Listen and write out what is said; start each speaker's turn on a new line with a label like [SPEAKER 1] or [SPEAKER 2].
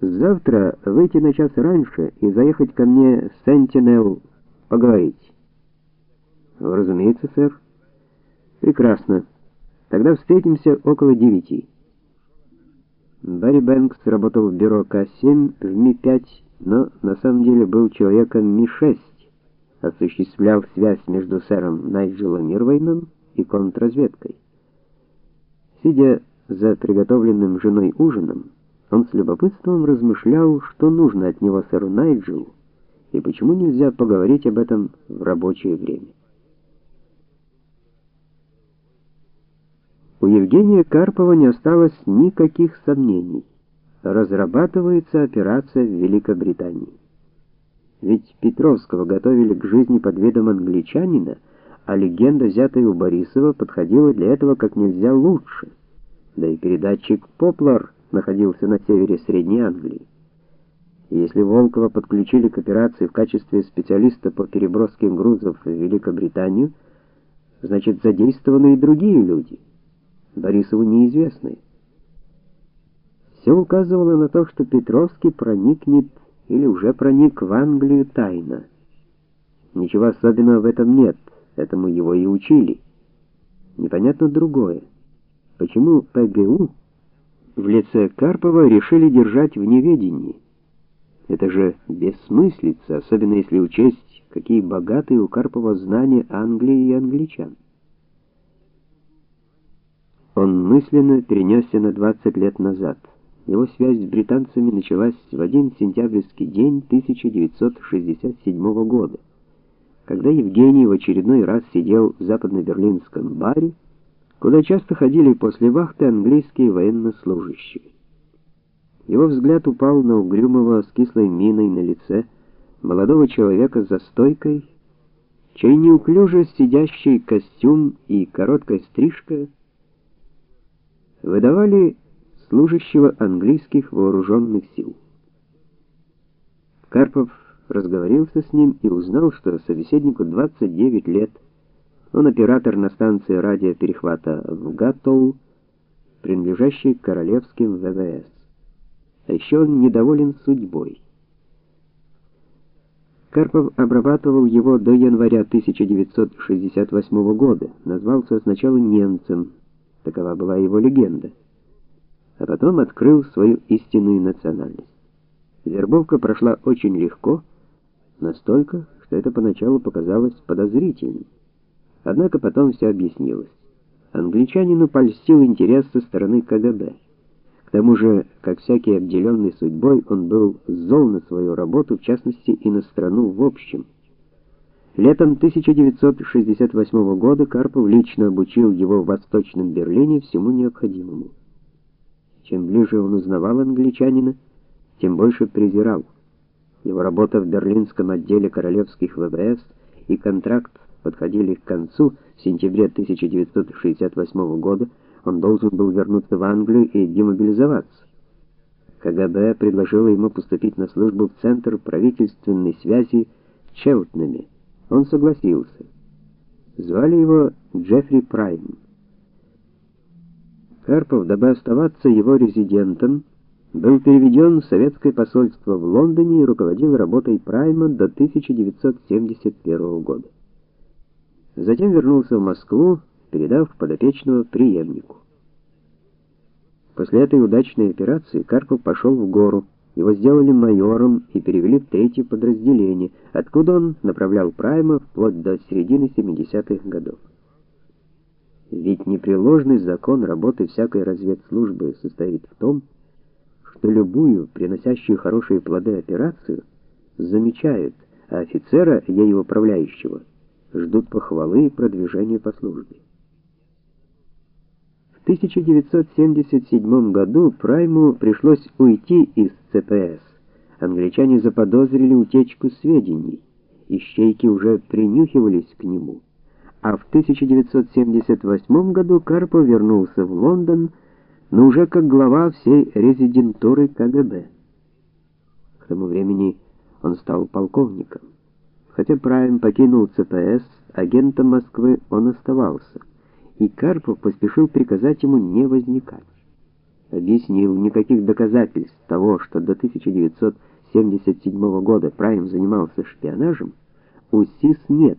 [SPEAKER 1] Завтра выйти на час раньше и заехать ко мне в Сентинел поговорить. Разумеется, сэр. Прекрасно. Тогда встретимся около девяти. Барри Бэнкс работал в бюро К7 в Ми-5, но на самом деле был человеком Ми-6, осуществлял связь между сэром Найджелом Ирвейном и контрразведкой. Сидя за приготовленным женой ужином, он с любопытством размышлял, что нужно от него сэру Найджелу и почему нельзя поговорить об этом в рабочее время. У Евгения Карпова не осталось никаких сомнений. Разрабатывается операция в Великобритании. Ведь Петровского готовили к жизни под видом англичанина, а легенда, взятая у Борисова, подходила для этого как нельзя лучше. Да и передатчик Поплар находился на севере Средней Англии. если Волкова подключили к операции в качестве специалиста по переброске грузов в Великобританию, значит, задействованы и другие люди. Борисову неизвестны. Все указывало на то, что Петровский проникнет или уже проник в Англию тайно. Ничего особенного в этом нет, этому его и учили. Непонятно другое. Почему ПГУ в лице Карпова решили держать в неведении? Это же бессмыслица, особенно если учесть, какие богатые у Карпова знания Англии и англичан. Он мысленно перенесся на 20 лет назад. Его связь с британцами началась в один сентябрьский день 1967 года, когда Евгений в очередной раз сидел в западно-берлинском баре, куда часто ходили после вахты английские военнослужащие. Его взгляд упал на угрюмого с кислой миной на лице молодого человека за стойкой, чей неуклюже сидящий костюм и короткая стрижка выдавали служащего английских вооруженных сил. Карпов разговорился с ним и узнал, что собеседнику 29 лет. Он оператор на станции радиоперехвата в Гатоу, принадлежащей королевским ВВС. А еще он недоволен судьбой. Карпов обрабатывал его до января 1968 года, назвался сначала немцем, такова была его легенда, а потом открыл свою истинную национальность. Вербовка прошла очень легко, настолько, что это поначалу показалось подозрительным. Однако потом все объяснилось. Англичанину польстил интерес со стороны КГБ. К тому же, как всякий обделенный судьбой, он был зол на свою работу, в частности, и на страну в общем. Летом 1968 года Карпов лично обучил его в Восточном Берлине всему необходимому. Чем ближе он узнавал англичанина, тем больше презирал. Его работа в берлинском отделе королевских ВВС и контракт подходили к концу. В сентябре 1968 года он должен был вернуться в Англию и демобилизоваться. КГБ предложило ему поступить на службу в Центр правительственной связи Челтнами. Он согласился. Звали его Джеффри Прайм. Карпов, дабы оставаться его резидентом, был переведен в советское посольство в Лондоне и руководил работой Прайма до 1971 года. Затем вернулся в Москву, передав подопечного преемнику. После этой удачной операции Карпов пошел в гору. Его сделали майором и перевели в третье подразделение, откуда он направлял Прайма вплоть до середины 70-х годов. Ведь непреложный закон работы всякой разведслужбы состоит в том, что любую, приносящую хорошие плоды операцию, замечают, а офицера, ею управляющего, ждут похвалы и продвижения по службе. В 1977 году Прайму пришлось уйти из ЦПС. Англичане заподозрили утечку сведений. Ищейки уже принюхивались к нему а в 1978 году Карпов вернулся в Лондон, но уже как глава всей резидентуры КГБ. К тому времени он стал полковником. Хотя Прайм покинул ЦПС, агентом Москвы он оставался, и Карпов поспешил приказать ему не возникать. Объяснил никаких доказательств того, что до 1977 года Прайм занимался шпионажем, у СИС нет.